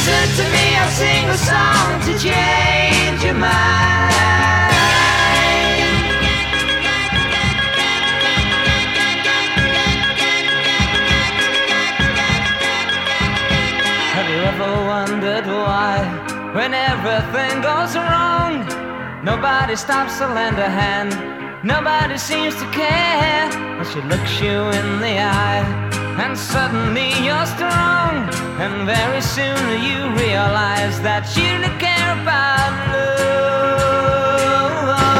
Listen to me, I'll sing a song to change your mind. Have you ever wondered why, when everything goes wrong, nobody stops to lend a hand? Nobody seems to care, but she looks you in the eye, and suddenly you're strong, very soon you realize that you don't care about love.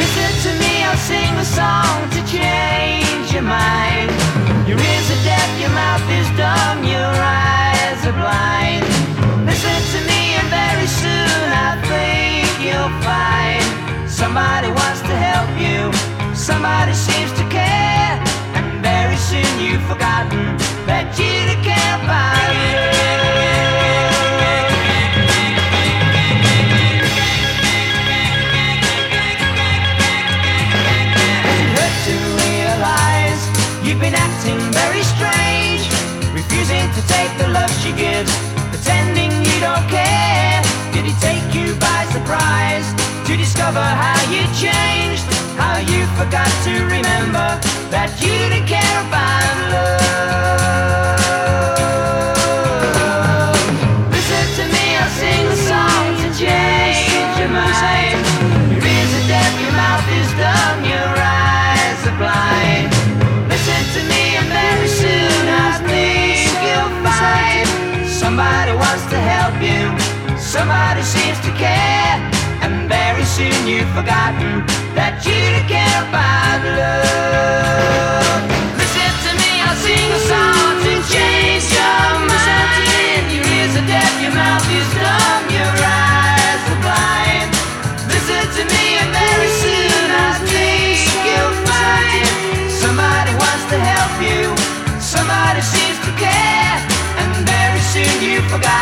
Listen to me, I'll sing a song to change your mind. Your ears are deaf, your mouth is dumb, your eyes are blind. Listen to me, and very soon I think you'll find somebody discover how you changed, how you forgot to remember that you didn't care about love? Listen to me, I'll sing a song to change your mind. Your ears are deaf, your mouth is dumb, your eyes are blind. Listen to me, and very soon I think you'll find somebody wants to help you, somebody seems to care, soon you've forgotten that you care about love. Listen to me, I'll sing a song to change your mind. Your ears are deaf, your mouth is numb, your eyes are blind. Listen to me, and very soon I think you'll find somebody wants to help you, somebody seems to care, and very soon you forgot.